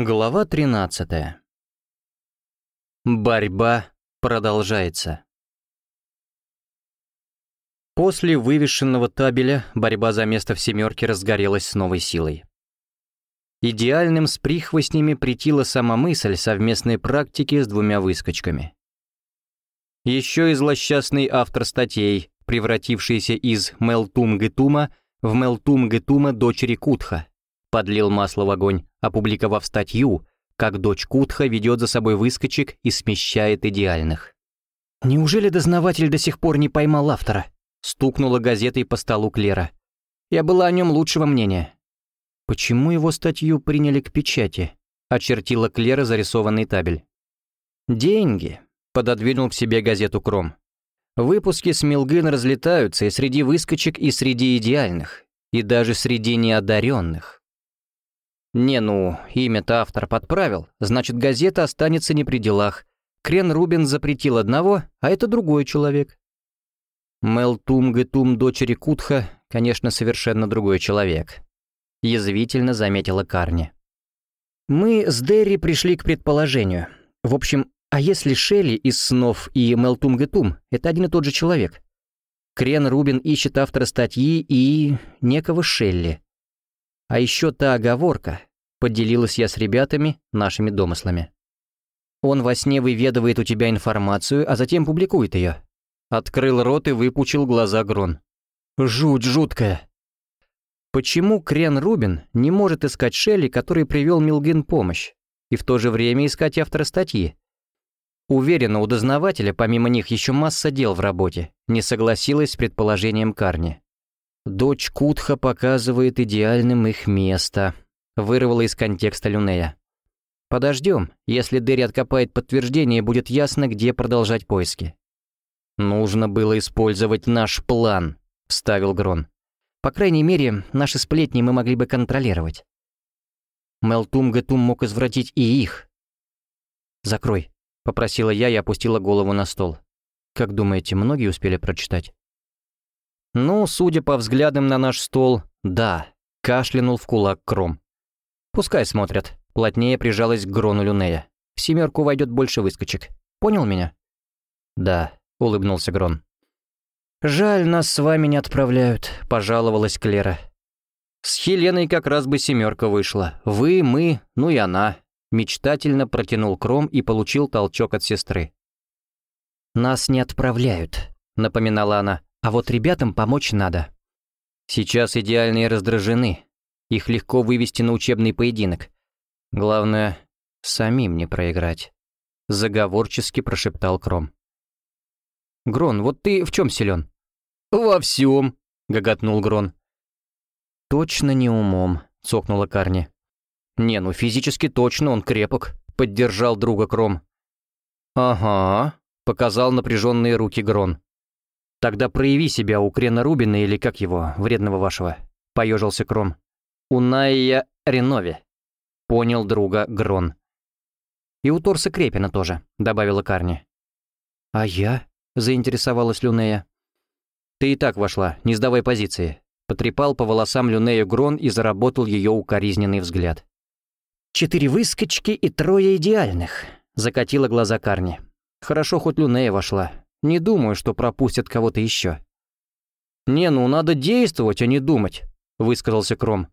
Глава 13. Борьба продолжается. После вывешенного табеля борьба за место в «семерке» разгорелась с новой силой. Идеальным с прихвостнями притила сама мысль совместной практики с двумя выскочками. Еще и злосчастный автор статей, превратившийся из Мелтум-Гетума в Мелтум-Гетума дочери Кутха, подлил масло в огонь, опубликовав статью, как дочь Кутха ведет за собой выскочек и смещает идеальных. «Неужели дознаватель до сих пор не поймал автора?» стукнула газетой по столу Клера. «Я была о нем лучшего мнения». «Почему его статью приняли к печати?» очертила Клера зарисованный табель. «Деньги», — пододвинул к себе газету Кром. «Выпуски с Милгын разлетаются и среди выскочек, и среди идеальных, и даже среди неодаренных. Не, ну, имя-то автор подправил, значит, газета останется не при делах. Крен Рубин запретил одного, а это другой человек. Мел Тум Гетум, дочери Кутха, конечно, совершенно другой человек. Язвительно заметила Карни. Мы с Дерри пришли к предположению. В общем, а если Шелли из снов и Мелтум Гетум — это один и тот же человек? Крен Рубин ищет автора статьи и некого Шелли. А еще та оговорка, поделилась я с ребятами нашими домыслами. Он во сне выведывает у тебя информацию, а затем публикует ее. Открыл рот и выпучил глаза Грон. Жуть жуткая. Почему Крен Рубин не может искать Шелли, который привел Милгин помощь, и в то же время искать автора статьи? Уверена, у дознавателя помимо них еще масса дел в работе, не согласилась с предположением Карни. Дочь Кутха показывает идеальным их место, вырвала из контекста Люнея. Подождем, если Дерри откопает подтверждение, будет ясно, где продолжать поиски. Нужно было использовать наш план, вставил Грон. По крайней мере, наши сплетни мы могли бы контролировать. Мелтум Гетум мог извратить и их. «Закрой», — попросила я и опустила голову на стол. «Как думаете, многие успели прочитать?» «Ну, судя по взглядам на наш стол, да», — кашлянул в кулак Кром. «Пускай смотрят», — плотнее прижалась к Грону Люнея. «В семерку войдет больше выскочек. Понял меня?» «Да», — улыбнулся Грон. «Жаль, нас с вами не отправляют», — пожаловалась Клера. «С Хеленой как раз бы семерка вышла. Вы, мы, ну и она», — мечтательно протянул Кром и получил толчок от сестры. «Нас не отправляют», — напоминала она. А вот ребятам помочь надо. Сейчас идеальные раздражены. Их легко вывести на учебный поединок. Главное, самим не проиграть. Заговорчески прошептал Кром. «Грон, вот ты в чем силен?» «Во всем», — гоготнул Грон. «Точно не умом», — цокнула Карни. «Не, ну физически точно он крепок», — поддержал друга Кром. «Ага», — показал напряженные руки Грон. «Тогда прояви себя у Крена Рубина или как его, вредного вашего», — поежился Кром. «У Найя Ренове», — понял друга Грон. «И у Торса Крепина тоже», — добавила Карни. «А я?» — заинтересовалась Люнея. «Ты и так вошла, не сдавай позиции», — потрепал по волосам Люнею Грон и заработал ее укоризненный взгляд. «Четыре выскочки и трое идеальных», — закатила глаза Карни. «Хорошо, хоть Люнея вошла. Не думаю, что пропустят кого-то еще. «Не, ну надо действовать, а не думать», — высказался Кром.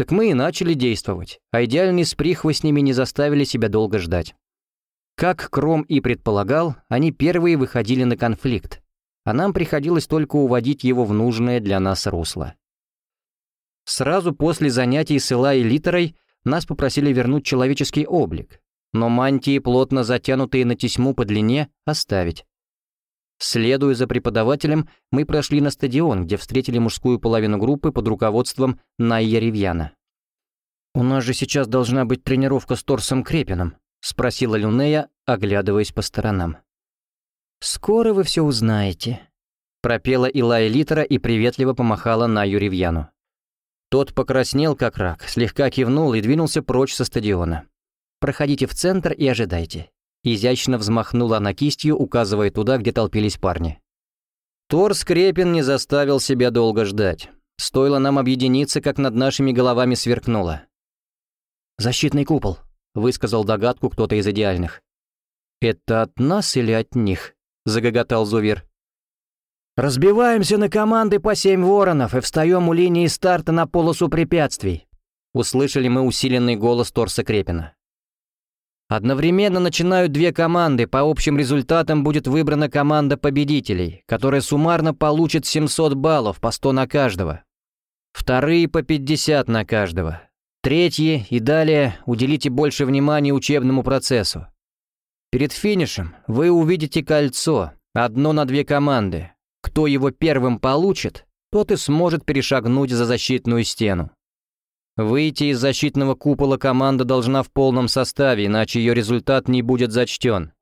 Так мы и начали действовать, а идеальные с прихвостнями не заставили себя долго ждать. Как Кром и предполагал, они первые выходили на конфликт, а нам приходилось только уводить его в нужное для нас русло. Сразу после занятий с Илай Литерой нас попросили вернуть человеческий облик, но мантии, плотно затянутые на тесьму по длине, оставить. Следуя за преподавателем, мы прошли на стадион, где встретили мужскую половину группы под руководством Найя Ривьяна. «У нас же сейчас должна быть тренировка с Торсом Крепиным», — спросила Люнея, оглядываясь по сторонам. «Скоро вы все узнаете», — пропела Илая Литера и приветливо помахала Найю Ривьяну. Тот покраснел, как рак, слегка кивнул и двинулся прочь со стадиона. «Проходите в центр и ожидайте. Изящно взмахнула она кистью, указывая туда, где толпились парни. Тор Скрепин не заставил себя долго ждать. Стоило нам объединиться, как над нашими головами сверкнуло. «Защитный купол», — высказал догадку кто-то из идеальных. «Это от нас или от них?» — загоготал Зувир. «Разбиваемся на команды по семь воронов и встаем у линии старта на полосу препятствий», — услышали мы усиленный голос Торса Крепина. Одновременно начинают две команды, по общим результатам будет выбрана команда победителей, которая суммарно получит 700 баллов по 100 на каждого. Вторые по 50 на каждого. Третьи и далее уделите больше внимания учебному процессу. Перед финишем вы увидите кольцо, одно на две команды. Кто его первым получит, тот и сможет перешагнуть за защитную стену. Выйти из защитного купола команда должна в полном составе, иначе ее результат не будет зачтен.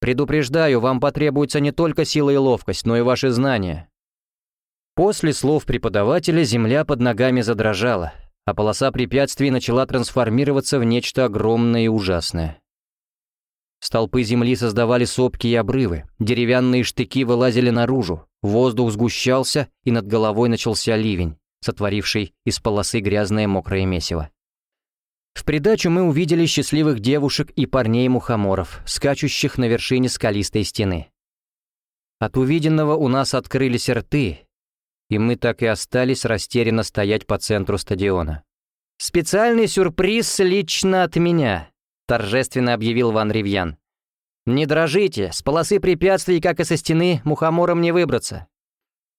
Предупреждаю, вам потребуется не только сила и ловкость, но и ваши знания. После слов преподавателя земля под ногами задрожала, а полоса препятствий начала трансформироваться в нечто огромное и ужасное. Столпы земли создавали сопки и обрывы, деревянные штыки вылазили наружу, воздух сгущался, и над головой начался ливень сотворивший из полосы грязное мокрое месиво. В придачу мы увидели счастливых девушек и парней-мухоморов, скачущих на вершине скалистой стены. От увиденного у нас открылись рты, и мы так и остались растерянно стоять по центру стадиона. «Специальный сюрприз лично от меня», — торжественно объявил Ван Ривьян. «Не дрожите, с полосы препятствий, как и со стены, мухомором не выбраться.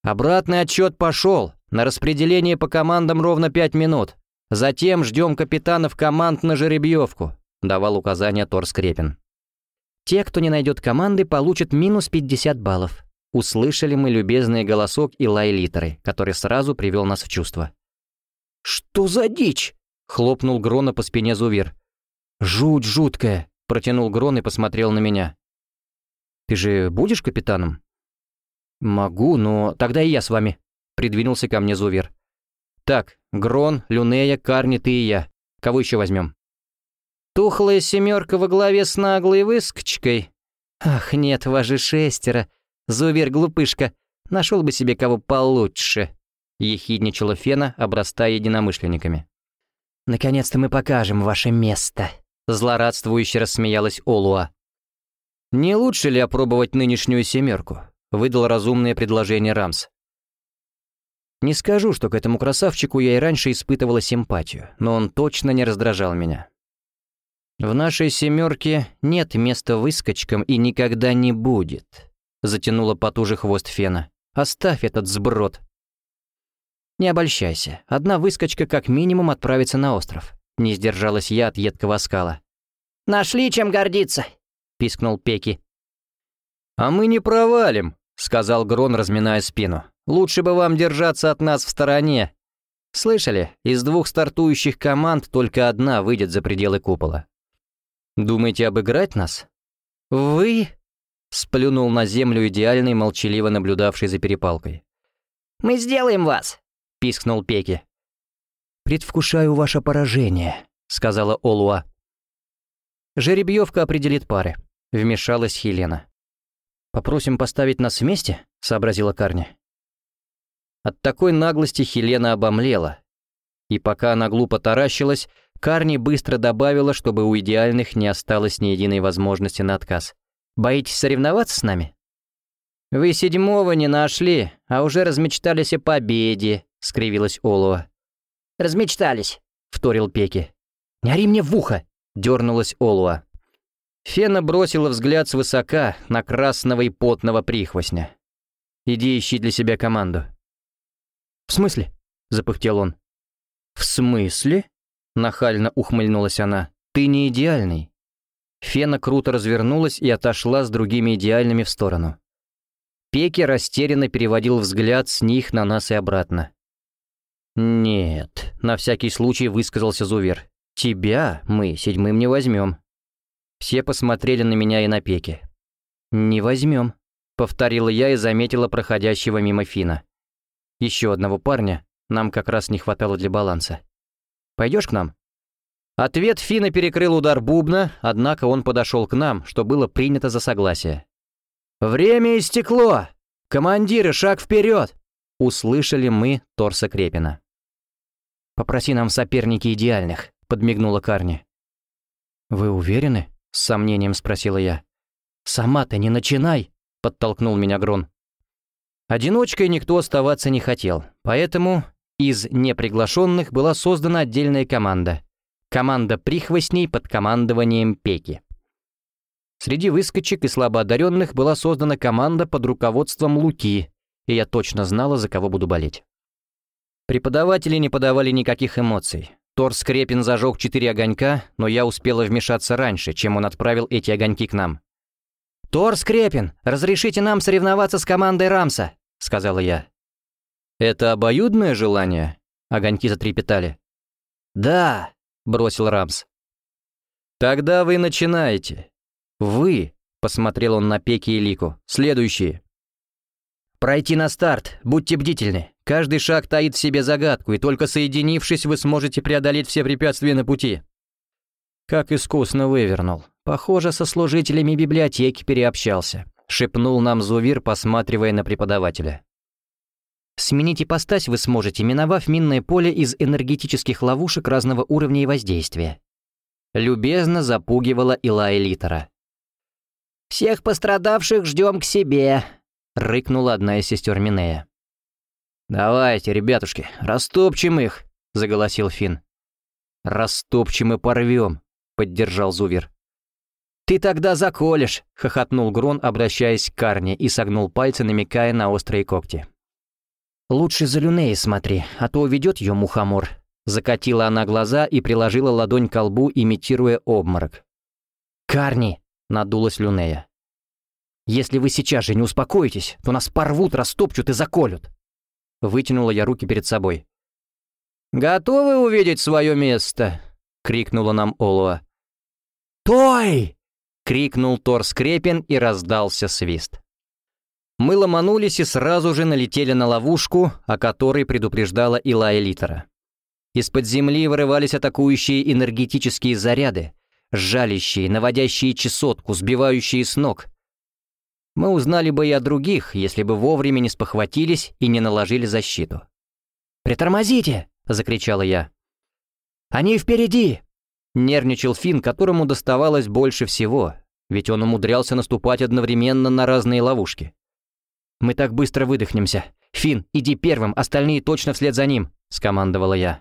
Обратный отчет пошел, на распределение по командам ровно пять минут. Затем ждем капитанов команд на жеребьевку», — давал указание Тор Скрепин. «Те, кто не найдет команды, получат минус 50 баллов». Услышали мы любезный голосок и лай литеры, который сразу привел нас в чувство. «Что за дичь?» — хлопнул Грона по спине Зувир. «Жуть жуткая», — протянул Грон и посмотрел на меня. «Ты же будешь капитаном?» «Могу, но тогда и я с вами», — придвинулся ко мне Зувер. «Так, Грон, Люнея, Карни, ты и я. Кого еще возьмем?» «Тухлая семерка во главе с наглой выскочкой? Ах, нет, вас же шестеро. Зувер, глупышка, нашел бы себе кого получше», — ехидничала Фена, обрастая единомышленниками. «Наконец-то мы покажем ваше место», — злорадствующе рассмеялась Олуа. «Не лучше ли опробовать нынешнюю семерку?» — выдал разумное предложение Рамс. Не скажу, что к этому красавчику я и раньше испытывала симпатию, но он точно не раздражал меня. «В нашей семерке нет места выскочкам и никогда не будет», — затянула потуже хвост Фена. «Оставь этот сброд». «Не обольщайся. Одна выскочка как минимум отправится на остров». Не сдержалась я от едкого скала. «Нашли чем гордиться», — пискнул Пеки. «А мы не провалим», — сказал Грон, разминая спину. Лучше бы вам держаться от нас в стороне. Слышали, из двух стартующих команд только одна выйдет за пределы купола. Думаете обыграть нас? Вы? Сплюнул на землю идеальный, молчаливо наблюдавший за перепалкой. «Мы сделаем вас!» — пискнул Пеки. «Предвкушаю ваше поражение», — сказала Олуа. «Жеребьевка определит пары», — вмешалась Хелена. «Попросим поставить нас вместе?» — сообразила Карни. От такой наглости Хелена обомлела. И пока она глупо таращилась, Карни быстро добавила, чтобы у идеальных не осталось ни единой возможности на отказ. «Боитесь соревноваться с нами?» «Вы седьмого не нашли, а уже размечтались о победе», — скривилась Олуа. «Размечтались», — вторил Пеки. «Не ори мне в ухо!» — дернулась Олуа. Фена бросила взгляд свысока на красного и потного прихвостня. «Иди ищи для себя команду. «В смысле?» — запыхтел он. «В смысле?» — нахально ухмыльнулась она. «Ты не идеальный». Фена круто развернулась и отошла с другими идеальными в сторону. Пеки растерянно переводил взгляд с них на нас и обратно. «Нет», — на всякий случай высказался Зувер. «Тебя мы седьмым не возьмем». Все посмотрели на меня и на Пеки. «Не возьмем», — повторила я и заметила проходящего мимо Фина. Еще одного парня нам как раз не хватало для баланса. Пойдешь к нам?» Ответ Фина перекрыл удар бубна, однако он подошел к нам, что было принято за согласие. «Время истекло! Командиры, шаг вперед!» Услышали мы Торса Крепина. «Попроси нам соперники идеальных», подмигнула Карни. «Вы уверены?» — с сомнением спросила я. «Сама-то не начинай!» — подтолкнул меня Грон. Одиночкой никто оставаться не хотел, поэтому из неприглашенных была создана отдельная команда. Команда прихвостней под командованием Пеки. Среди выскочек и слабоодаренных была создана команда под руководством Луки, и я точно знала, за кого буду болеть. Преподаватели не подавали никаких эмоций. Тор Скрепин зажег четыре огонька, но я успела вмешаться раньше, чем он отправил эти огоньки к нам. «Тор Скрепин, разрешите нам соревноваться с командой Рамса», — сказала я. «Это обоюдное желание?» — огоньки затрепетали. «Да», — бросил Рамс. «Тогда вы начинаете. Вы», — посмотрел он на Пеки и Лику, — «следующие». «Пройти на старт, будьте бдительны. Каждый шаг таит в себе загадку, и только соединившись, вы сможете преодолеть все препятствия на пути». Как искусно вывернул. Похоже, со служителями библиотеки переобщался. Шепнул нам Зувир, посматривая на преподавателя. Сменить ипостась вы сможете, миновав минное поле из энергетических ловушек разного уровня и воздействия. Любезно запугивала Илая Литера. «Всех пострадавших ждем к себе», — рыкнула одна из сестер Минея. «Давайте, ребятушки, растопчем их», — заголосил Финн. «Растопчем и порвем», — поддержал Зувер. «Ты тогда заколешь», — хохотнул Грон, обращаясь к Карне, и согнул пальцы, намекая на острые когти. «Лучше за Люнеи смотри, а то уведет ее мухомор», — закатила она глаза и приложила ладонь к колбу, имитируя обморок. «Карни!» — надулась Люнея. «Если вы сейчас же не успокоитесь, то нас порвут, растопчут и заколют!» Вытянула я руки перед собой. «Готовы увидеть свое место?» — крикнула нам Олуа. «Той!» — крикнул Тор Скрепин и раздался свист. Мы ломанулись и сразу же налетели на ловушку, о которой предупреждала Илая Литера. Из-под земли вырывались атакующие энергетические заряды, жалящие, наводящие чесотку, сбивающие с ног. Мы узнали бы и о других, если бы вовремя не спохватились и не наложили защиту. «Притормозите!» — закричала я. «Они впереди!» Нервничал Финн, которому доставалось больше всего, ведь он умудрялся наступать одновременно на разные ловушки. «Мы так быстро выдохнемся. Финн, иди первым, остальные точно вслед за ним», — скомандовала я.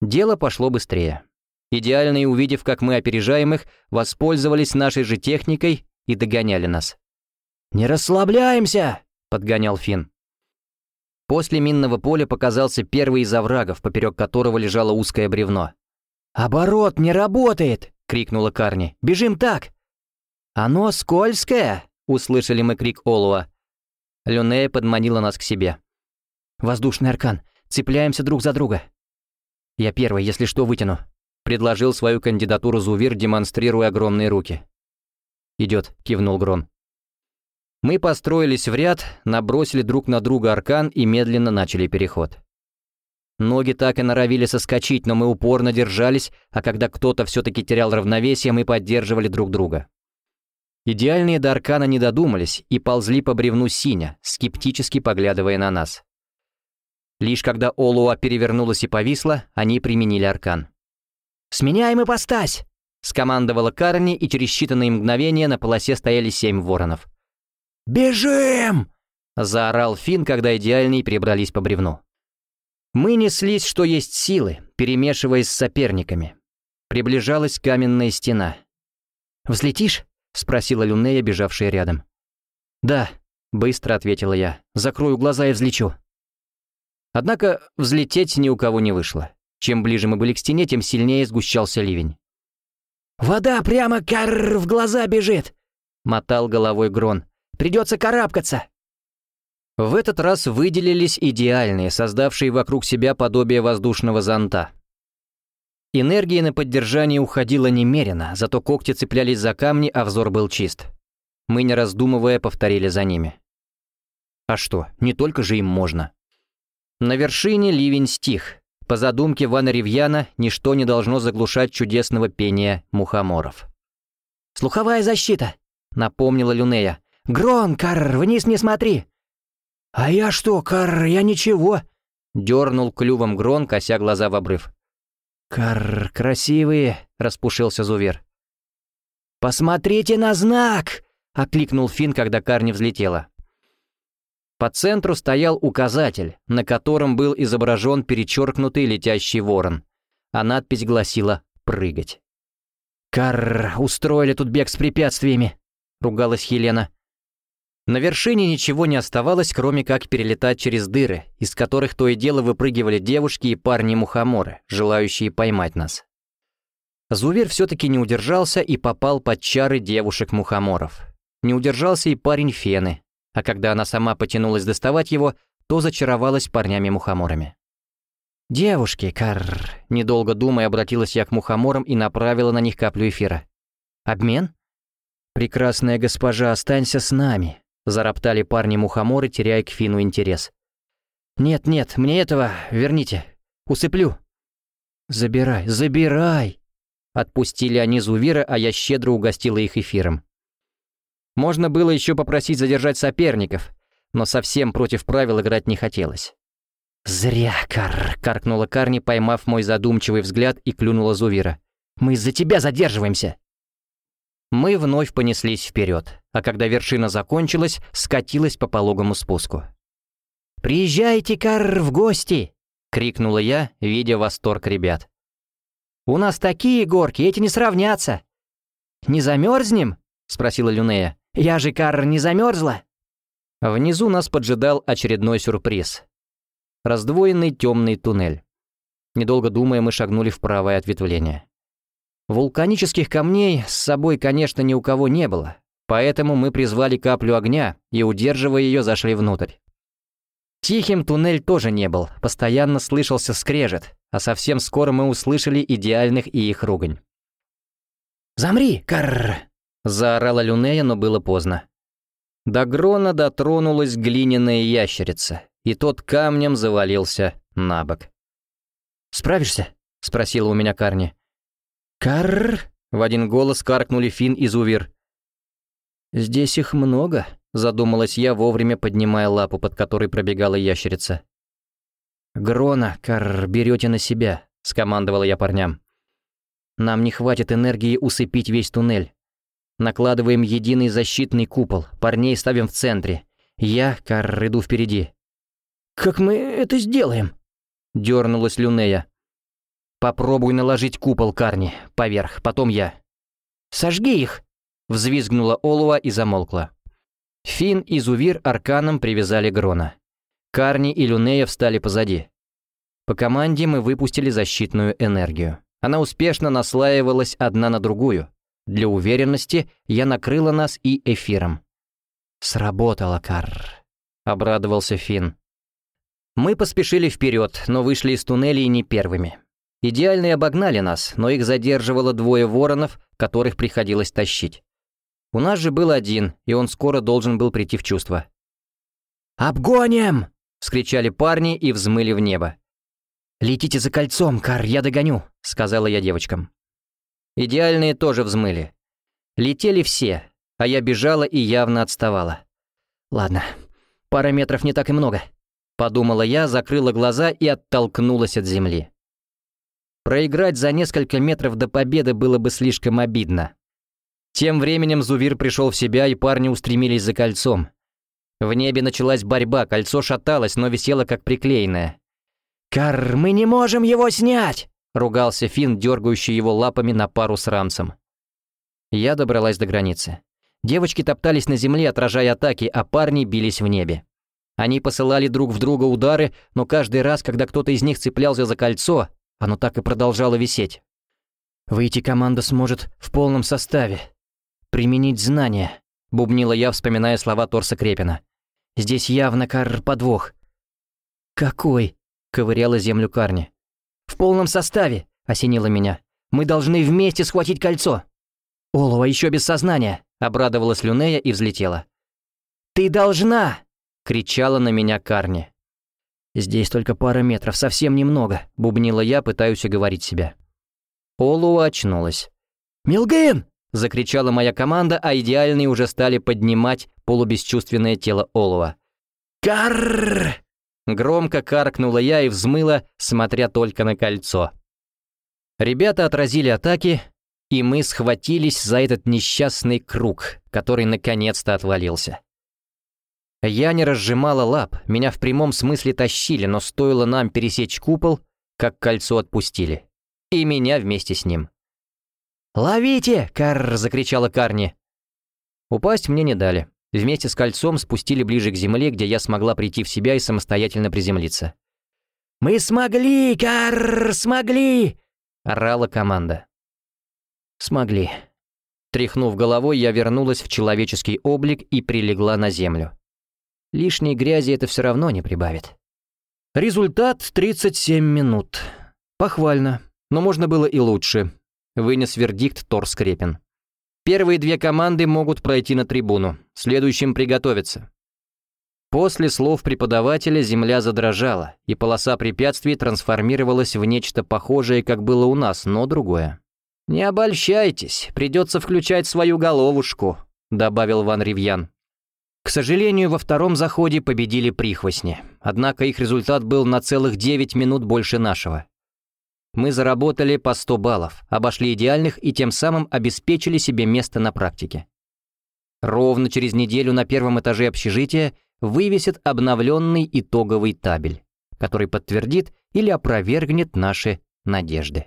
Дело пошло быстрее. Идеальные, увидев, как мы опережаем их, воспользовались нашей же техникой и догоняли нас. «Не расслабляемся!» — подгонял Финн. После минного поля показался первый из оврагов, поперек которого лежало узкое бревно. «Оборот не работает!» — крикнула Карни. «Бежим так!» «Оно скользкое!» — услышали мы крик Олуа. Люнея подманила нас к себе. «Воздушный аркан! Цепляемся друг за друга!» «Я первый, если что, вытяну», — предложил свою кандидатуру Зувир, демонстрируя огромные руки. «Идет», — кивнул Грон. Мы построились в ряд, набросили друг на друга аркан и медленно начали переход. Ноги так и норовили соскочить, но мы упорно держались, а когда кто-то все-таки терял равновесие, мы поддерживали друг друга. Идеальные до аркана не додумались и ползли по бревну синя, скептически поглядывая на нас. Лишь когда Олуа перевернулась и повисла, они применили аркан. «Сменяем ипостась!» — скомандовала Карни, и через считанные мгновения на полосе стояли семь воронов. «Бежим!» — заорал Финн, когда идеальные перебрались по бревну. Мы неслись, что есть силы, перемешиваясь с соперниками. Приближалась каменная стена. «Взлетишь?» — спросила Люнея, бежавшая рядом. «Да», — быстро ответила я. «Закрою глаза и взлечу». Однако взлететь ни у кого не вышло. Чем ближе мы были к стене, тем сильнее сгущался ливень. «Вода прямо кар в глаза бежит!» — мотал головой Грон. «Придется карабкаться!» В этот раз выделились идеальные, создавшие вокруг себя подобие воздушного зонта. Энергии на поддержание уходило немерено, зато когти цеплялись за камни, а взор был чист. Мы, не раздумывая, повторили за ними. А что, не только же им можно. На вершине ливень стих, по задумке Вана Ривьяна, ничто не должно заглушать чудесного пения мухоморов. «Слуховая защита!» — напомнила Люнея. «Грон, Карр, вниз не смотри!» «А я что, Карр, я ничего!» — дернул клювом Грон, кося глаза в обрыв. «Кар, красивые!» — распушился Зувер. «Посмотрите на знак!» — окликнул Финн, когда Карни взлетела. По центру стоял указатель, на котором был изображен перечеркнутый летящий ворон, а надпись гласила «Прыгать». «Карр, устроили тут бег с препятствиями», — ругалась Елена. На вершине ничего не оставалось, кроме как перелетать через дыры, из которых то и дело выпрыгивали девушки и парни-мухоморы, желающие поймать нас. Зувер все-таки не удержался и попал под чары девушек-мухоморов. Не удержался и парень Фены, а когда она сама потянулась доставать его, то зачаровалась парнями-мухоморами. «Девушки, карр!» Недолго думая, обратилась я к мухоморам и направила на них каплю эфира. «Обмен?» «Прекрасная госпожа, останься с нами», — зароптали парни-мухоморы, теряя к Фину интерес. «Нет-нет, мне этого верните. Усыплю». «Забирай, забирай!» Отпустили они Зувира, а я щедро угостила их эфиром. Можно было еще попросить задержать соперников, но совсем против правил играть не хотелось. «Зря, Кар!» — каркнула Карни, поймав мой задумчивый взгляд и клюнула Зувира. «Мы из-за тебя задерживаемся!» Мы вновь понеслись вперед, а когда вершина закончилась, скатилась по пологому спуску. «Приезжайте, Кар, в гости!» — крикнула я, видя восторг ребят. «У нас такие горки, эти не сравнятся!» «Не замерзнем?» — спросила Люнея. «Я же, Карр, не замерзла?» Внизу нас поджидал очередной сюрприз. Раздвоенный темный туннель. Недолго думая, мы шагнули в правое ответвление. Вулканических камней с собой, конечно, ни у кого не было, поэтому мы призвали каплю огня и, удерживая ее, зашли внутрь. Тихим туннель тоже не был, постоянно слышался скрежет, а совсем скоро мы услышали идеальных и их ругань. «Замри, карр!» Заорала Люнея, но было поздно. До Грона дотронулась глиняная ящерица, и тот камнем завалился на бок. «Справишься?» — спросила у меня Карни. «Карр!» — в один голос каркнули Фин и Зувир. «Здесь их много», — задумалась я, вовремя поднимая лапу, под которой пробегала ящерица. «Грона, Карр, берете на себя», — скомандовала я парням. «Нам не хватит энергии усыпить весь туннель. Накладываем единый защитный купол, парней ставим в центре. Я, Карр, иду впереди. «Как мы это сделаем?» — дернулась Люнея. «Попробуй наложить купол, Карни, поверх, потом я». «Сожги их!» — взвизгнула Олуа и замолкла. Фин и Зувир арканом привязали Грона. Карни и Люнея встали позади. По команде мы выпустили защитную энергию. Она успешно наслаивалась одна на другую, для уверенности я накрыла нас и эфиром. «Сработало, Карр», — обрадовался Финн. Мы поспешили вперед, но вышли из туннелей не первыми. Идеальные обогнали нас, но их задерживало двое воронов, которых приходилось тащить. У нас же был один, и он скоро должен был прийти в чувство. «Обгоним!» — вскричали парни и взмыли в небо. «Летите за кольцом, Кар, я догоню», — сказала я девочкам. Идеальные тоже взмыли. Летели все, а я бежала и явно отставала. Ладно, пара метров не так и много. Подумала я, закрыла глаза и оттолкнулась от земли. Проиграть за несколько метров до победы было бы слишком обидно. Тем временем Зувир пришел в себя, и парни устремились за кольцом. В небе началась борьба, кольцо шаталось, но висело как приклеенное. «Кар, мы не можем его снять!» — ругался Финн, дергающий его лапами на пару с Рамсом. Я добралась до границы. Девочки топтались на земле, отражая атаки, а парни бились в небе. Они посылали друг в друга удары, но каждый раз, когда кто-то из них цеплялся за кольцо, оно так и продолжало висеть. «Выйти команда сможет в полном составе. Применить знания», — бубнила я, вспоминая слова Торса Крепина. «Здесь явно кар подвох». «Какой?» — ковыряла землю Карни. «В полном составе», — осенило меня. «Мы должны вместе схватить кольцо». «Олова еще без сознания», — обрадовалась Люнея и взлетела. «Ты должна!» — кричала на меня Карни. «Здесь только пара метров, совсем немного», — бубнила я, пытаюсь уговорить себя. Олуа очнулась. «Милгейн!» — закричала моя команда, а идеальные уже стали поднимать полубесчувственное тело Олуа. «Карррр!» Громко каркнула я и взмыла, смотря только на кольцо. Ребята отразили атаки, и мы схватились за этот несчастный круг, который наконец-то отвалился. Я не разжимала лап, меня в прямом смысле тащили, но стоило нам пересечь купол, как кольцо отпустили. И меня вместе с ним. «Ловите!» — карр! закричала Карни. Упасть мне не дали. Вместе с кольцом спустили ближе к земле, где я смогла прийти в себя и самостоятельно приземлиться. «Мы смогли, карр! Смогли!» — орала команда. «Смогли». Тряхнув головой, я вернулась в человеческий облик и прилегла на землю. Лишней грязи это все равно не прибавит. Результат — 37 минут. Похвально, но можно было и лучше. Вынес вердикт Тор Скрепин. Первые две команды могут пройти на трибуну, следующим приготовиться. После слов преподавателя земля задрожала, и полоса препятствий трансформировалась в нечто похожее, как было у нас, но другое. «Не обольщайтесь, придется включать свою головушку», — добавил Ван Ривьян. К сожалению, во втором заходе победили прихвостни, однако их результат был на целых 9 минут больше нашего. Мы заработали по 100 баллов, обошли идеальных и тем самым обеспечили себе место на практике. Ровно через неделю на первом этаже общежития вывесит обновленный итоговый табель, который подтвердит или опровергнет наши надежды.